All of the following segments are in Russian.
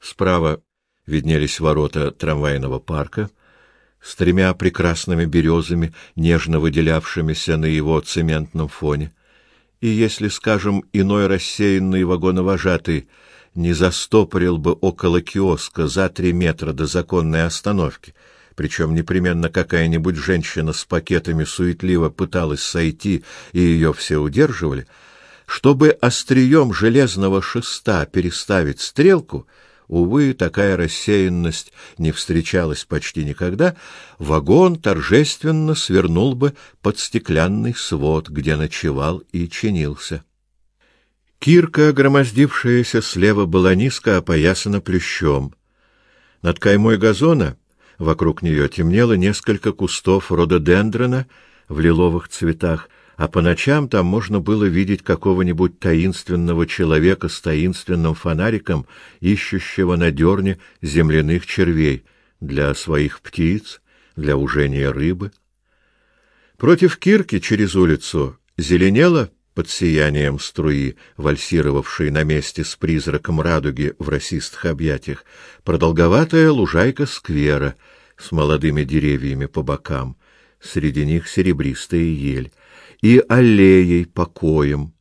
Справа виднелись ворота трамвайного парка с тремя прекрасными березами, нежно выделявшимися на его цементном фоне. И если, скажем, иной рассеянный вагоновожатый не застопорил бы около киоска за три метра до законной остановки, причем непременно какая-нибудь женщина с пакетами суетливо пыталась сойти, и ее все удерживали, чтобы острием железного шеста переставить стрелку — Увы, такая рассеянность не встречалась почти никогда, вагон торжественно свернул бы под стеклянный свод, где ночевал и чинился. Кирка, громоздившаяся слева, была низко опоясана плющом. Над каймой газона вокруг нее темнело несколько кустов рододендрона в лиловых цветах, а по ночам там можно было видеть какого-нибудь таинственного человека с таинственным фонариком, ищущего на дерне земляных червей для своих птиц, для ужения рыбы. Против кирки через улицу зеленело под сиянием струи, вальсировавшей на месте с призраком радуги в росистых объятиях, продолговатая лужайка сквера с молодыми деревьями по бокам, среди них серебристая ель и аллеей покоем,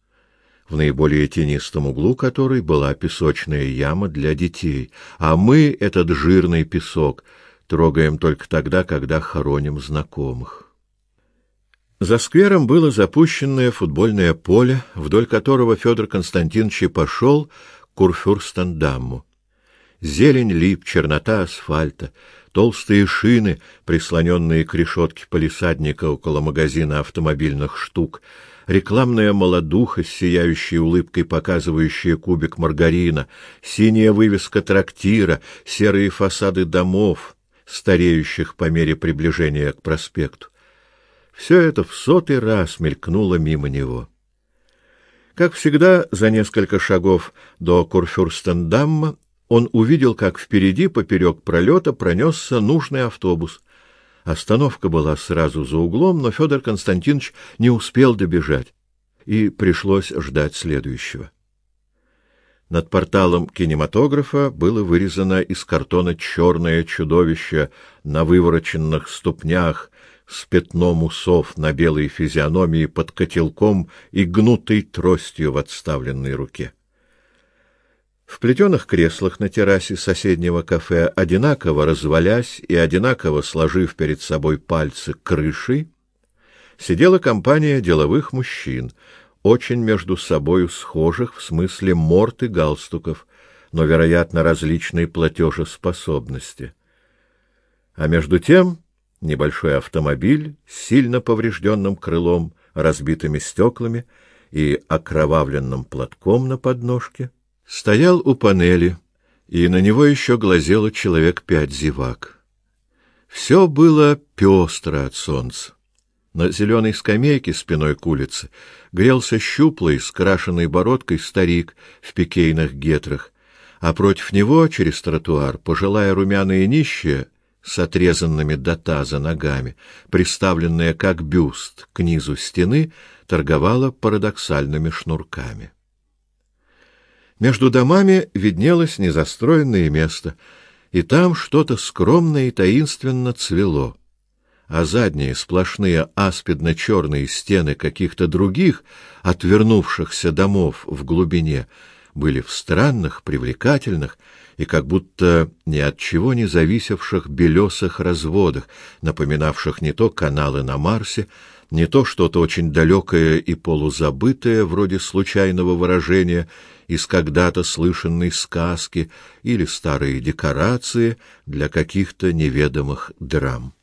в наиболее тенистом углу которой была песочная яма для детей, а мы этот жирный песок трогаем только тогда, когда хороним знакомых. За сквером было запущенное футбольное поле, вдоль которого Федор Константинович и пошел к Курфюрстендамму. Зелень лип, чернота асфальта, толстые шины, прислоненные к решетке полисадника около магазина автомобильных штук, рекламная молодуха с сияющей улыбкой, показывающая кубик маргарина, синяя вывеска трактира, серые фасады домов, стареющих по мере приближения к проспекту. Все это в сотый раз мелькнуло мимо него. Как всегда, за несколько шагов до Курфюрстендамма он увидел, как впереди поперек пролета пронесся нужный автобус. Остановка была сразу за углом, но Федор Константинович не успел добежать, и пришлось ждать следующего. Над порталом кинематографа было вырезано из картона черное чудовище на вывороченных ступнях с пятном усов на белой физиономии под котелком и гнутой тростью в отставленной руке. В плетеных креслах на террасе соседнего кафе, одинаково развалясь и одинаково сложив перед собой пальцы крышей, сидела компания деловых мужчин, очень между собою схожих в смысле морд и галстуков, но, вероятно, различной платежеспособности. А между тем небольшой автомобиль с сильно поврежденным крылом, разбитыми стеклами и окровавленным платком на подножке — Стоял у панели, и на него еще глазело человек пять зевак. Все было пестро от солнца. На зеленой скамейке спиной к улице грелся щуплый, с крашенной бородкой старик в пикейных гетрах, а против него, через тротуар, пожилая румяная нищая с отрезанными до таза ногами, приставленная как бюст к низу стены, торговала парадоксальными шнурками. Между домами виднелось незастроенное место, и там что-то скромное и таинственно цвело. А задние сплошные аспидно-черные стены каких-то других, отвернувшихся домов в глубине, были в странных, привлекательных и как будто ни от чего не зависевших белесых разводах, напоминавших не то каналы на Марсе, не то что-то очень далекое и полузабытое, вроде случайного выражения из когда-то слышанной сказки или старые декорации для каких-то неведомых драм.